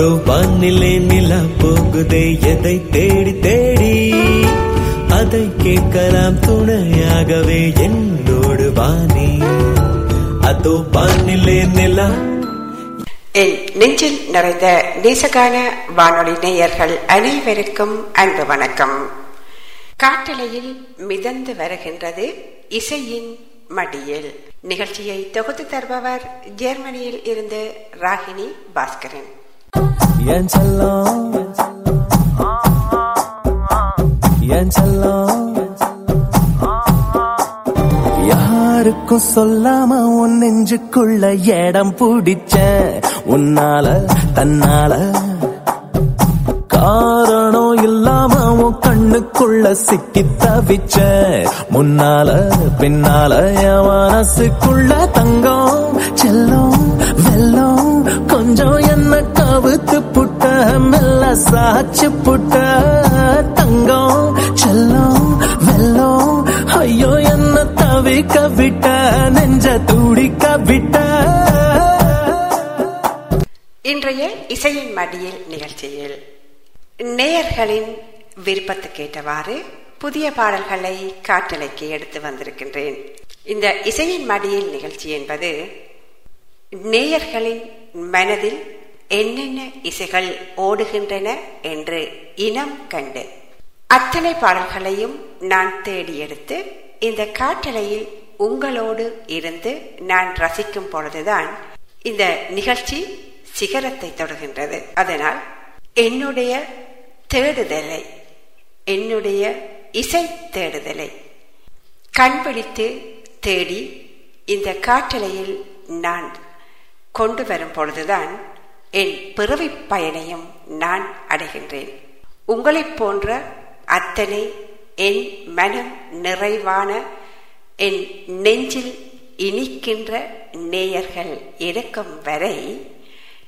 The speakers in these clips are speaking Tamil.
அதோ வானிலே நிலா போகுதே எதை தேடி தேடி? அதை கேட்கலாம் துணையாகவே என்னோடு வாணி அதோ வானிலே நிலா. என் நெஞ்சில் நிறைந்த நேசகான வானொலி நேயர்கள் அனைவருக்கும் அன்பு வணக்கம். காட்டலையில் மிதந்து வருகின்றது இசையின் மடியில். நிகழ்ச்சியை தொகுத்து தருபவர் ஜெர்மனியில் இருந்து ராகினி பாஸ்கரன். என் செல்லம் என் செல்லம். யாருக்கும் சொல்லாம உன் நெஞ்சுக்குள்ள இடம் பிடிச்ச உன்னால தன்னால. காரணம் இல்லாம உன் கண்ணுக்குள்ள சிக்கி தவிச்ச முன்னால பின்னால என் மனசுக்குள்ள தங்கம் செல்லும் வெல்லம். கொஞ்சம் என்ன சாச்சு புட்ட தங்கம் செல்லம் வெல்லம். ஐயோ என்ன தவிக்க விட்ட நெஞ்ச துடிக்க விட்ட. இன்றைய இசையின் மடியில் நிகழ்ச்சியில் நேயர்களின் விருப்பத்துக்கேற்றவாறு புதிய பாடல்களை காற்றலைக்கு எடுத்து வந்திருக்கின்றேன். இந்த இசையின் மடியில் நிகழ்ச்சி என்பது நேயர்களின் மனதில் என்னென்ன இசைகள் ஓடுகின்றன என்று இனம் கண்டு. அத்தனை பாடல்களையும் நான் தேடி எடுத்து இந்த காட்டலையில் உங்களோடு இருந்து நான் ரசிக்கும் பொழுதுதான் இந்த நிகழ்ச்சி சிகரத்தை தொடர்கின்றது அதனால் என்னுடைய தேடுதலை என்னுடைய இசை தேடுதலை கண்பிடித்து தேடி இந்த காட்டலையில் நான் கொண்டு வரும் பொழுதுதான் என் பிறவி பயனையும் நான் அடைகின்றேன். உங்களைப் போன்ற அத்தனை என் மனம் நிறைவான என் நெஞ்சில் இனிக்கின்ற நேயர்கள் இருக்கும் வரை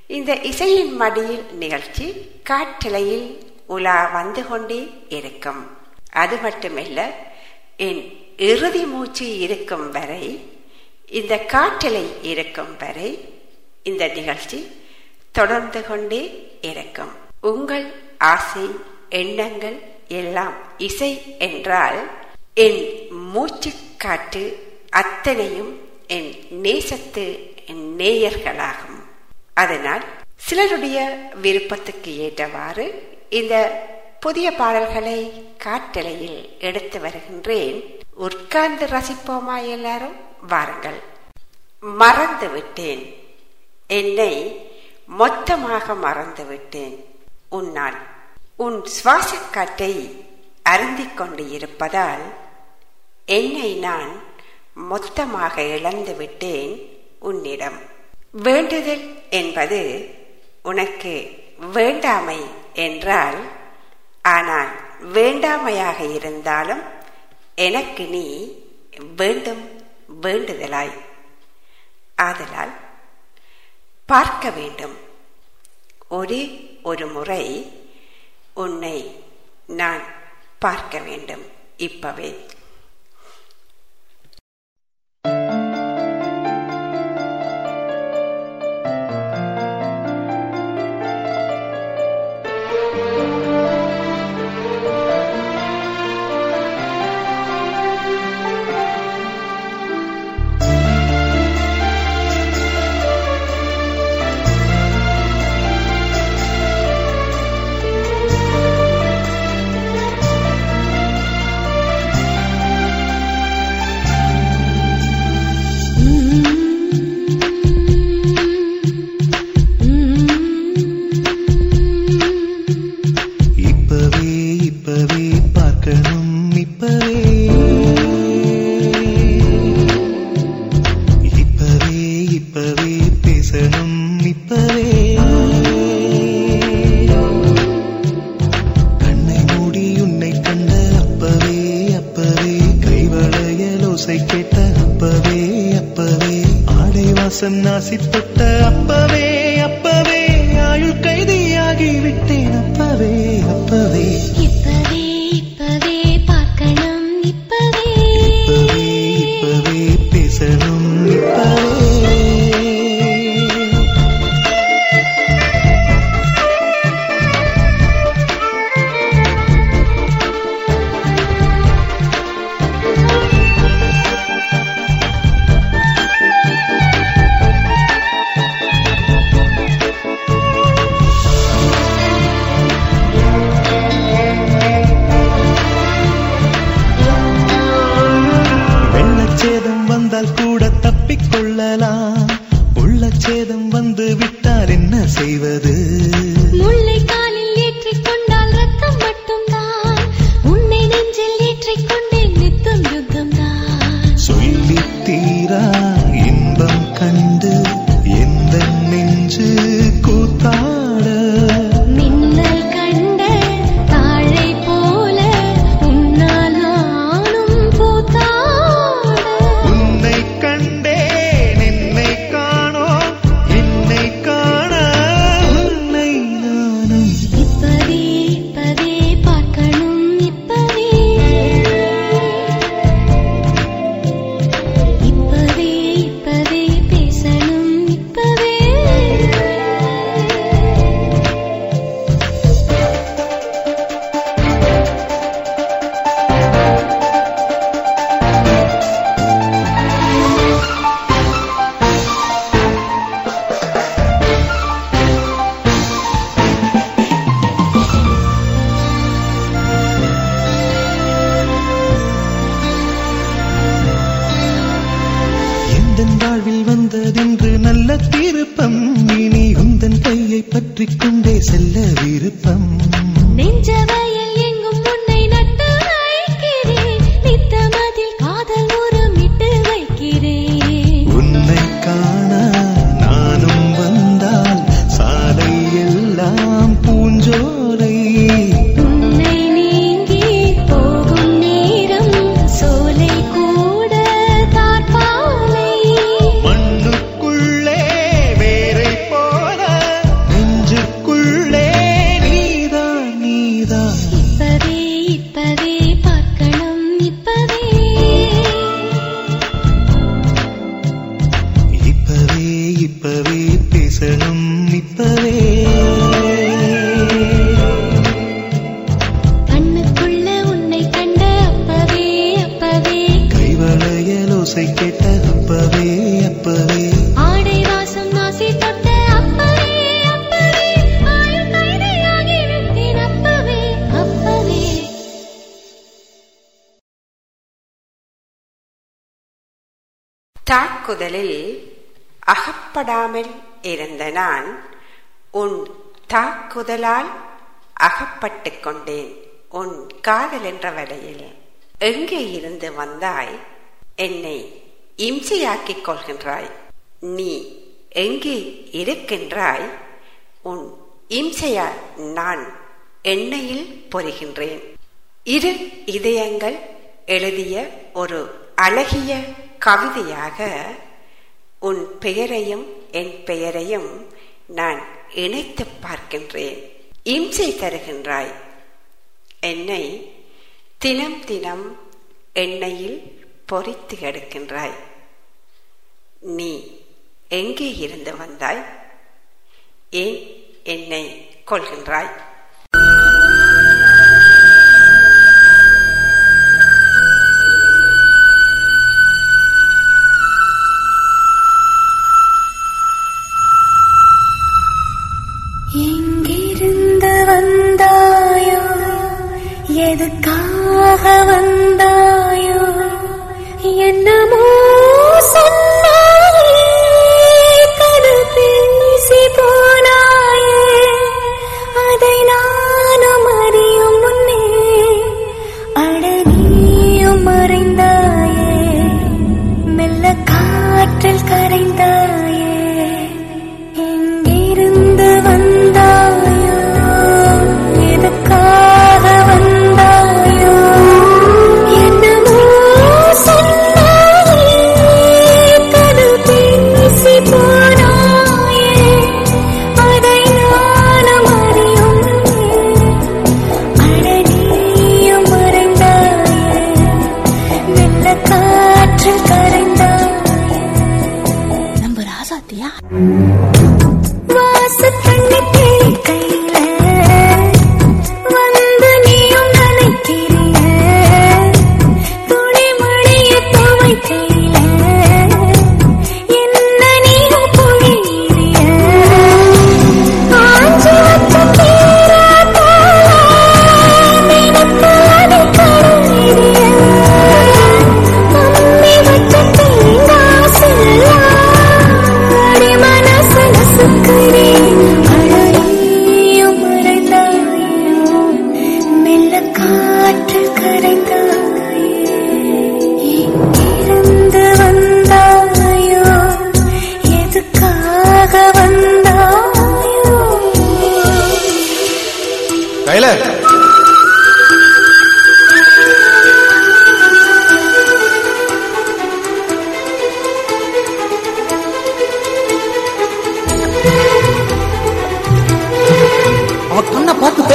இந்த இசையின் மடியில் நிகழ்ச்சி காற்றலையில் உலா வந்து கொண்டே இருக்கும். அது மட்டுமல்ல என் இறுதி மூச்சு இருக்கும் வரை இந்த காற்றலை இருக்கும் வரை இந்த நிகழ்ச்சி தொடர்ந்து கொண்டே இருக்கும் உங்கள் ஆசை எண்ணங்கள் எல்லாம் இசை என்றால் என் மூச்சு காற்று அத்தனையும் என் நேசத்து நேயர்களாகும். அதனால் சிலருடைய விருப்பத்துக்கு ஏற்றவாறு இந்த புதிய பாடல்களை காட்டலையில் எடுத்து வருகின்றேன். உட்கார்ந்து ரசிப்போமா எல்லாரும்? வாருங்கள். மறந்து விட்டேன் என்னை மொத்தமாக மறந்துவிட்டேன் உன்னால் உன் சுவாசக்காட்டை அருந்திக் கொண்டு இருப்பதால் என்னை நான் மொத்தமாக இழந்து விட்டேன் உன்னிடம். வேண்டுதல் என்பது உனக்கு வேண்டாமை என்றால் ஆனால் வேண்டாமையாக இருந்தாலும் எனக்கு நீ வேண்டும் வேண்டுதலாய். ஆதலால் பார்க்க வேண்டும். ஒரே ஒரு முறை உன்னை நான் பார்க்க வேண்டும். இப்பவே தாக்குதலில் அகப்படாமல் இருந்த நான் உன் தாக்குதலால் அகப்பட்டு கொண்டேன். உன் காதல் என்ற வலையில் எங்கே இருந்து வந்தாய்? என்னை இம்சையாக்கிக் கொள்கின்றாய். நீ எங்கே இருக்கின்றாய்? உன் இம்சையால் நான் எண்ணெயில் பொறுகின்றேன். இரு இதயங்கள் எழுதிய ஒரு அழகிய கவிதையாக உன் பெயரையும் என் பெயரையும் நான் இணைத்து பார்க்கின்றேன். இம்சை தருகின்றாய். என்னை தினம் தினம் எண்ணெயில் பொறித்து எடுக்கின்றாய். நீ எங்கே இருந்து வந்தாய்? ஏன் என்னை கொள்கின்றாய் எதுக்காக வந்த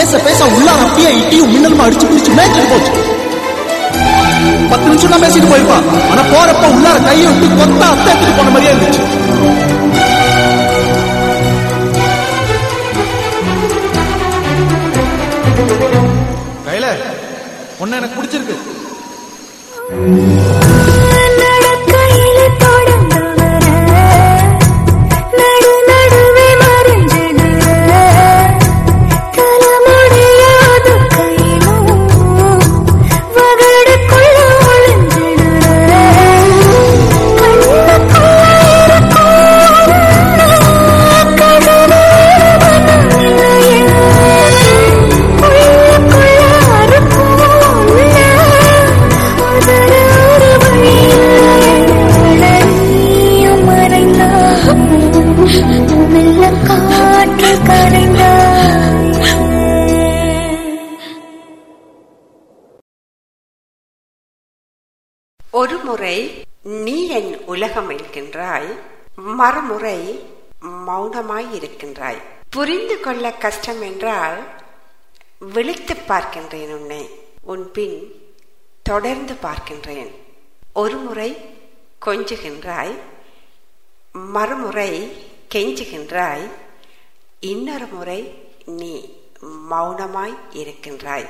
பேச பேச உள்ளார அப்படியே இட்டியும் மின்னலுமா அடிச்சு பிடிச்சு மேய்ச்சிட்டு போச்சு. பத்து நிமிஷம் தான் பேசிட்டு போயிருப்பான் ஆனா போறப்ப உள்ளார கையை விட்டு கொத்தா அத்தை எடுத்துட்டு போன மாதிரியே இருந்துச்சு. கையில ஒன்னு எனக்கு பிடிச்சிருக்கு. ஒரு முறை நீ என் உலகம் என்கின்றாய் மறுமுறை மௌனமாய் இருக்கின்றாய். புரிந்து கொள்ள கஷ்டம் என்றால் விழித்து பார்க்கின்றேன் உன்னை. உன் பின் தொடர்ந்து பார்க்கின்றேன். ஒரு முறை கொஞ்சுகின்றாய் மறுமுறை கெஞ்சுகின்றாய் இன்னொரு முறை நீ மௌனமாய் இருக்கின்றாய்.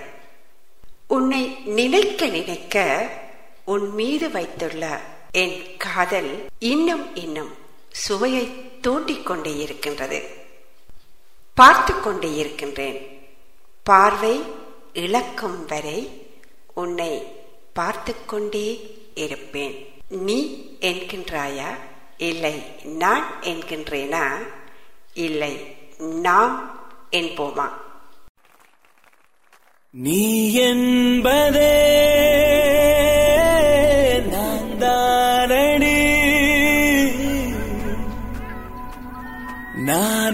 உன்னை நினைக்க நினைக்க உன் மீது வைத்துள்ள என் காதல் இன்னும் இன்னும் சுவையை தூண்டிக் கொண்டே இருக்கின்றது. பார்த்து கொண்டே இருக்கின்றேன். பார்வை இழக்கும் வரை உன்னை பார்த்து கொண்டே இருப்பேன். நீ என்கின்றாயா? இல்லை நான் என்கின்றேனா? இல்லை நாம் என்போமா? நீ என்பதே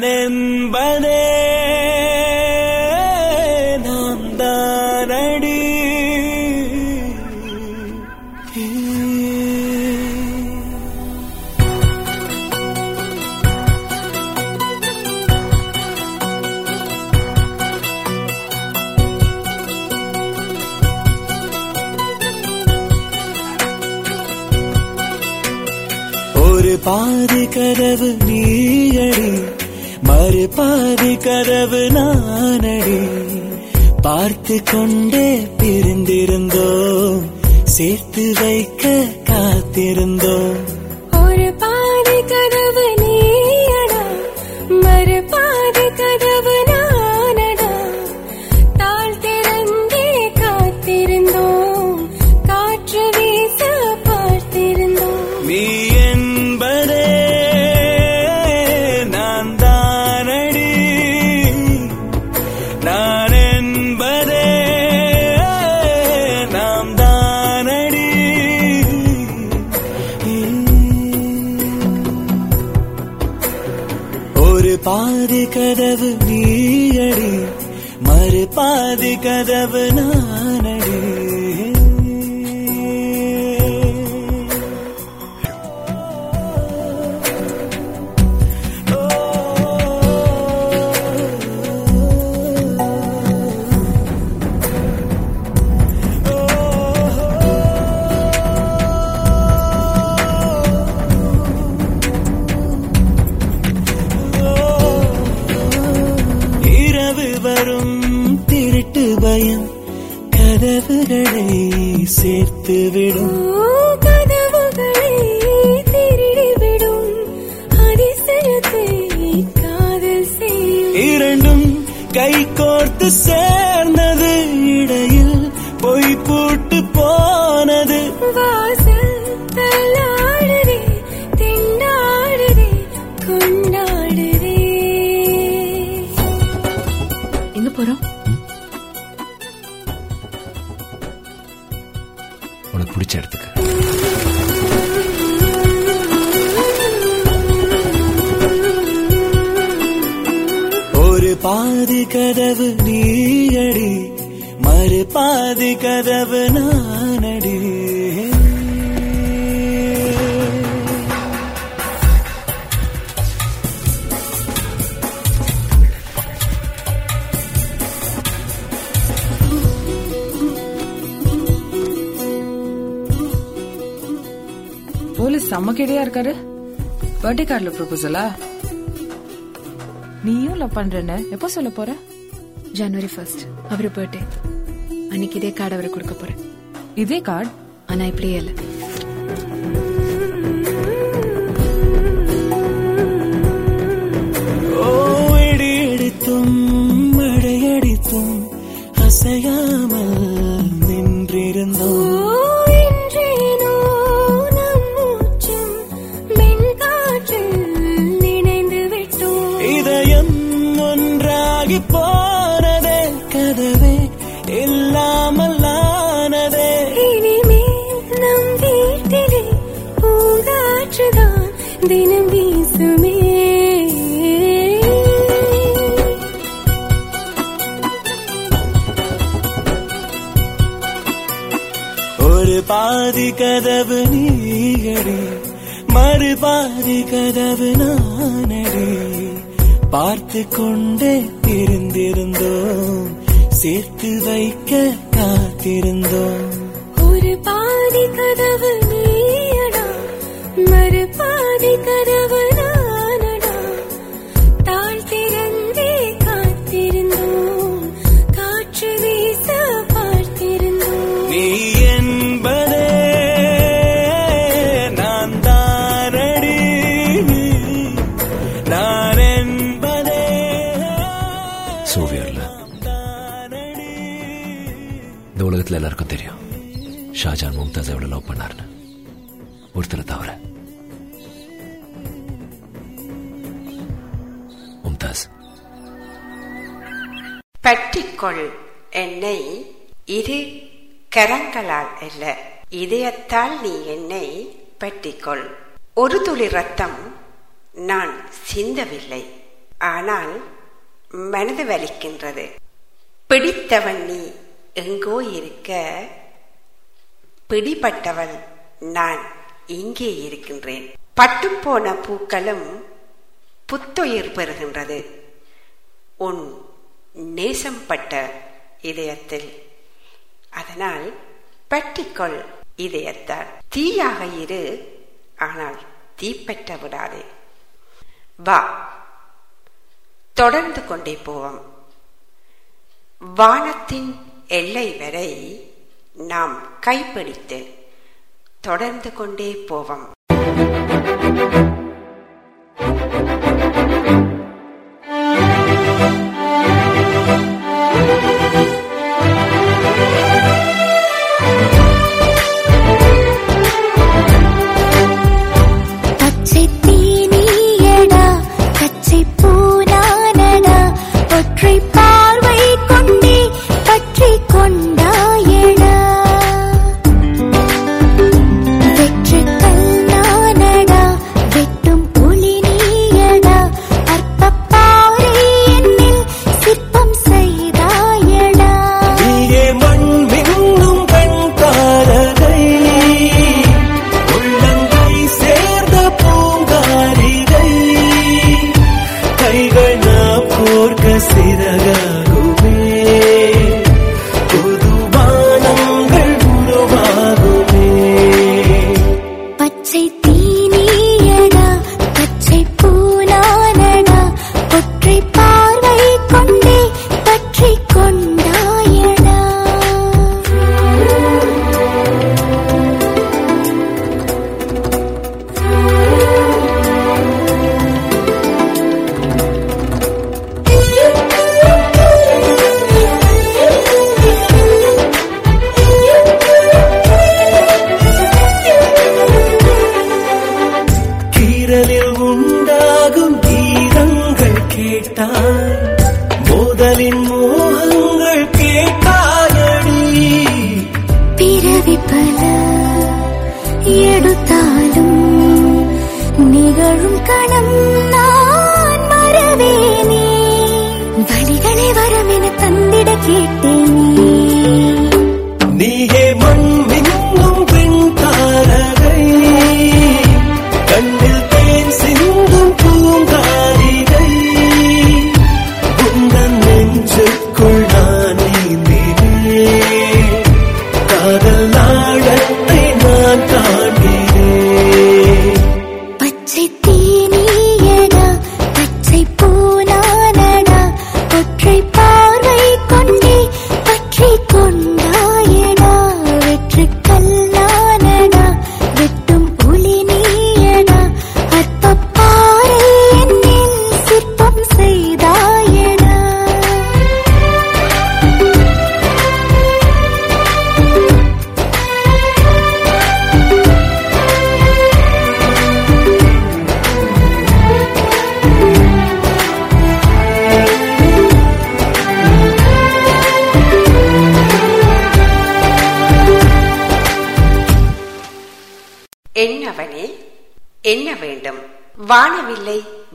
நான் நாம் தானடி ஒரு பாதி கதவு நீயடி. மறு பாதி கதவு நானடி. பார்த்து கொண்டே பிரிந்திருந்தோம். சேர்த்து வைக்க காத்திருந்தோம். மறு பாதி சேர்த்து செம்ம கேடியா இருக்காரு. பர்த்டே கார்டுல ப்ரொபோசலா நீயும் லவ் பண்றேன்னு எப்போ சொல்ல போற? ஜனவரி ஃபர்ஸ்ட் அவர் பர்த்டே அன்னைக்கு இதே கார்டு அவருக்கு கொடுக்க போறேன் இதே கார்டு ஆனா இப்படியே இல்லை. ஓ இடி இடித்தும் மழையடித்தும் கதவு நீயடி. மறுபாதி கதவு நானடி. பார்த்து கொண்டே இருந்திருந்தோம். சேர்த்து வைக்க காத்திருந்தோம். ஒரு பாதி கதவு நீயடா. மறுபாதி கதவு பற்றிக்கொள் என்னை. இரு கரங்களால் அல்ல. இதயத்தால் நீ என்னை பற்றிக்கொள். ஒரு துளி ரத்தம் நான் சிந்தவில்லை. ஆனால் மனது வலிக்கின்றது. பிடித்தவன் நீ எங்கோ இருக்க. பிடிபட்டவள் நான் இங்கே இருக்கின்றேன். பட்டுப்போன பூக்களும் புத்துயிர் பெறுகின்றது. உன் நேசம் பட்ட இதயத்தில். அதனால் பற்றிக்கொள் இதயத்தால். தீயாக இரு ஆனால் தீப்பற்ற விடாதே. வா தொடர்ந்து கொண்டே போவோம். வானத்தின் எல்லை வரை நாம் கைப்பிடித்து தொடர்ந்து கொண்டே போவோம். பச்சை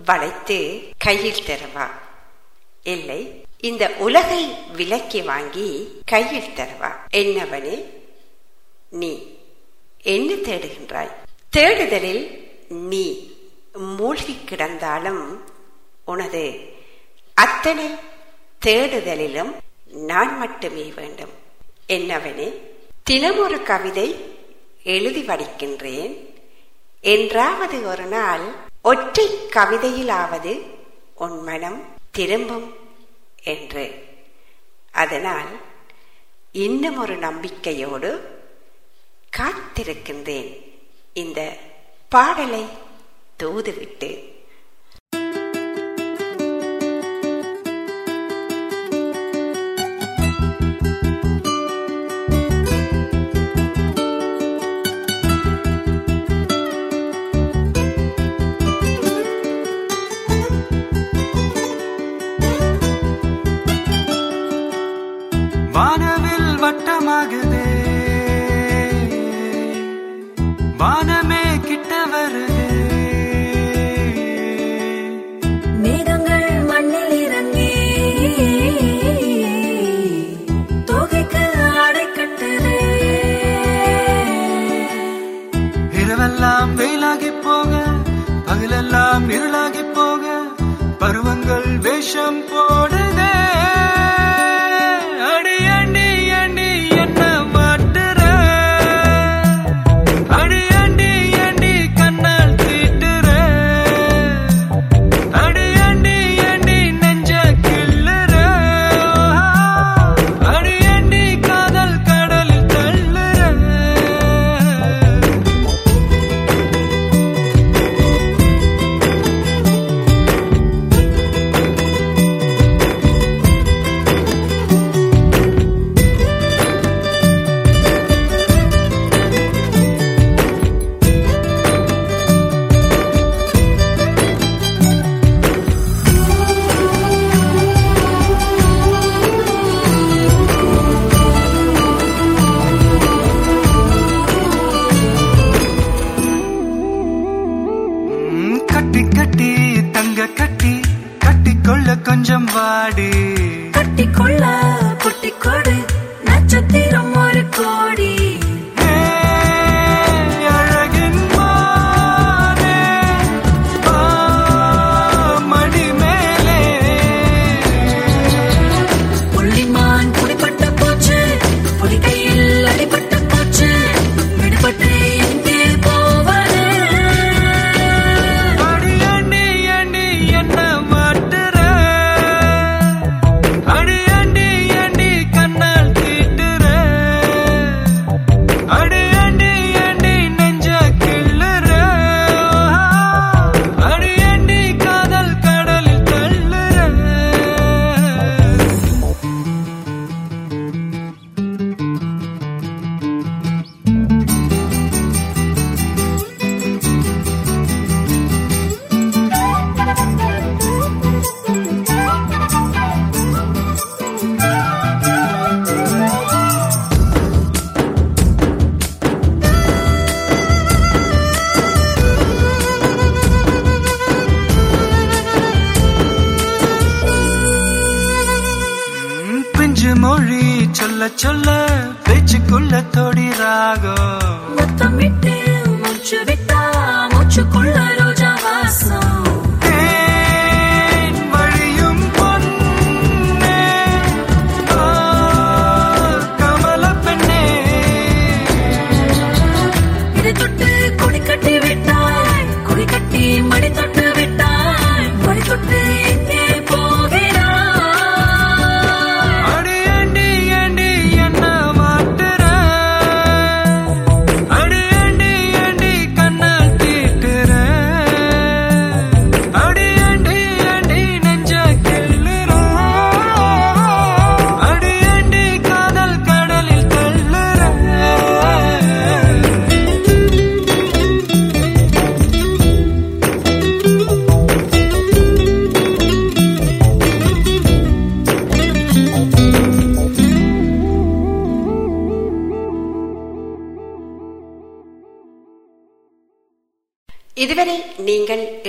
வளைத்து கையில் தரவா. இல்லை இந்த உலகை விலக்கி வாங்கி கையில் தரவா. என்னவனே நீ என்ன தேடுகின்றாய்? தேடுதலில் நீ மூழ்கி கிடந்தாலும் உனது அத்தனை தேடுதலிலும் நான் மட்டுமே வேண்டும். என்னவனே தினமொரு கவிதை எழுதி படிக்கின்றேன் என்றாவது ஒரு நாள் ஒற்றை கவிதையிலாவது உன் மனம் திரும்பும் என்று. அதனால் இன்னும் ஒரு நம்பிக்கையோடு காத்திருக்கின்றேன். இந்த பாடலை தூதுவிட்டு வானவில்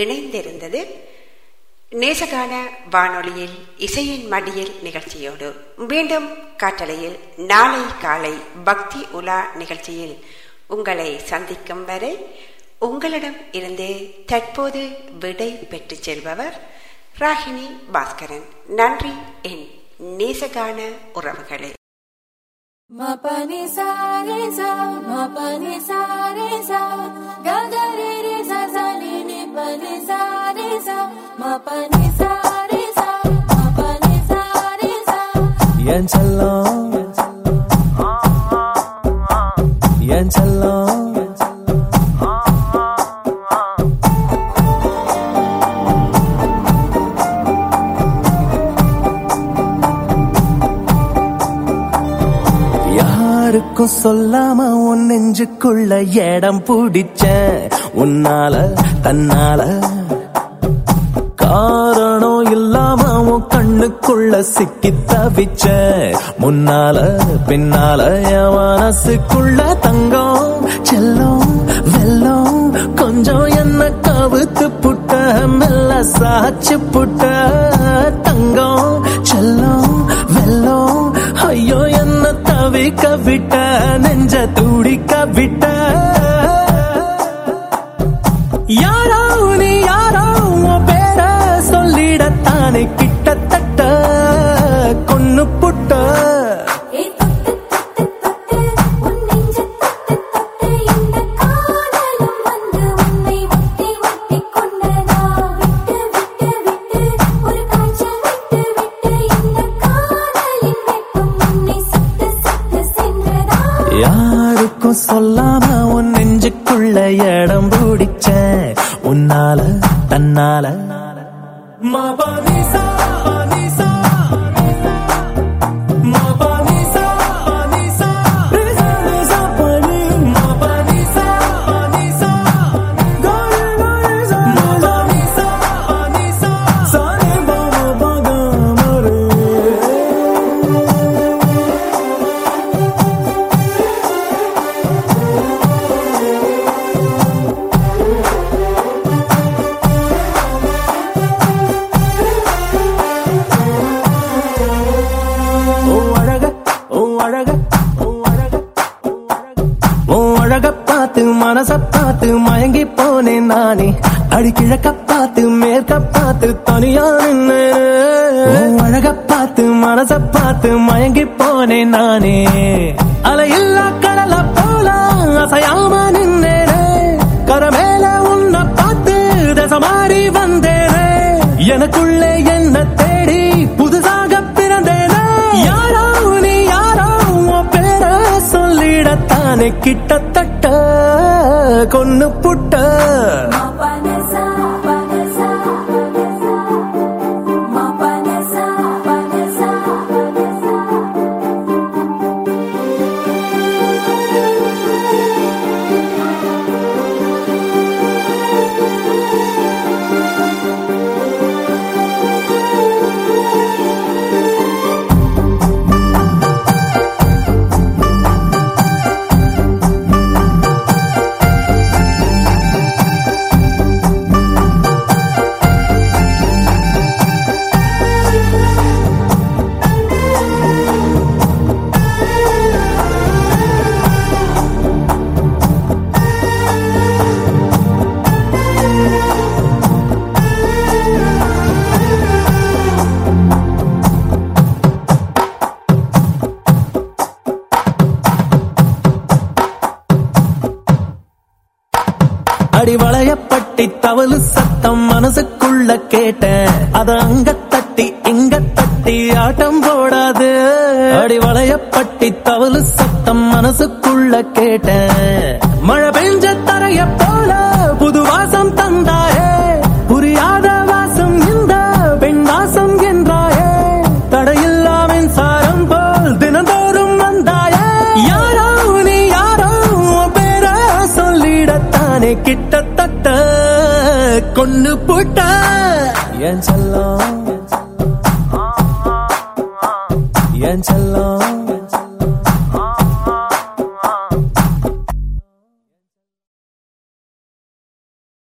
இணைந்திருந்தது. நேசகான வானொலியில் இசையின் மடியில் நிகழ்ச்சியோடு மீண்டும் காட்டலையில் நாளை காலை பக்தி உலா நிகழ்ச்சியில் உங்களை சந்திக்கும் வரை உங்களிடம் இருந்து தற்போது விடை பெற்றுச் செல்பவர் ராகினி பாஸ்கரன். நன்றி என் நேசகான உறவுகளே. மபனி சாரி சா மபனி சாரி சா re sa, ga யாருக்கும் சொல்லாம உன் நெஞ்சுக்குள்ள இடம் பிடிச்ச உன்னால தன்னால. காரணம் இல்லாம உன் கண்ணுக்குள்ள சிக்கி தவிச்ச. முன்னால பின்னால என் மனசுக்குள்ள தங்கம் செல்லம் வெல்லம். கொஞ்சம் என்ன கவுத்து புட்ட மெல்ல சாச்சு புட்ட தங்கம் செல்லம் வெல்லம். ஐயோ என்ன தவிக்க விட்ட நெஞ்ச துடிக்க விட்ட. உன்னால தன்னால மபனிசா மனச பார்த்து மயங்கி போனேன் நானே. அடிக்கிழக்க பார்த்து மேற்க பார்த்து தனியா நின்னு. அழக பார்த்து மனச பார்த்து மயங்கி போனேன் நானே. அலையில்லா கடல போல அசையாம நின்னேனே கரமேல உன்னை பார்த்து தசமாறி வந்தேனே எனக்குள்ளே என்ன தேடி புதுசாக பிறந்தேனே. யாரோ நீ யாரோ பேர சொல்லிடத்தானே. கிட்டத்தட்ட கொன்னு புட்ட. அத அங்க தட்டி இங்க தட்டி ஆட்டம் போடாது. அடி வளையப்பட்டி தவளு சத்தம் மனசுக்குள்ள கேட்டேன். dance along.